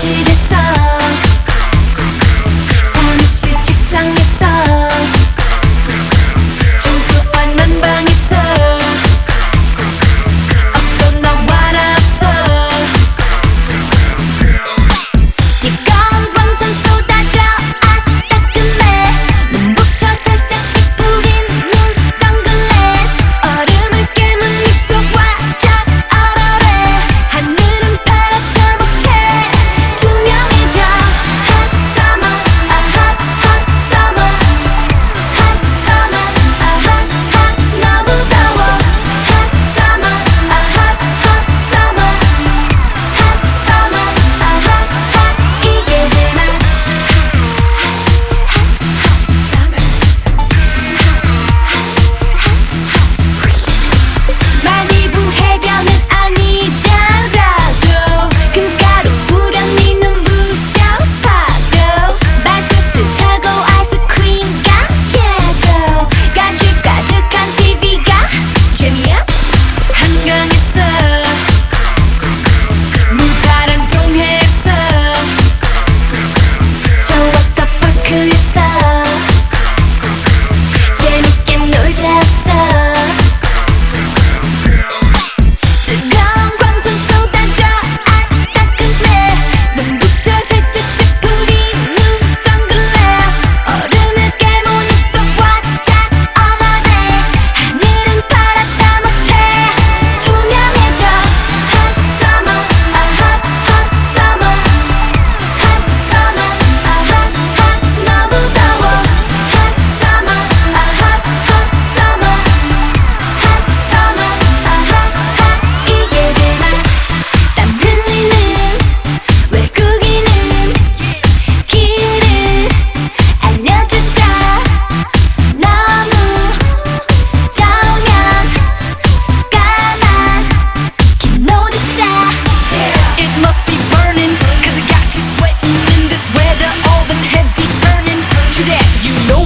しで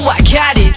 I got it.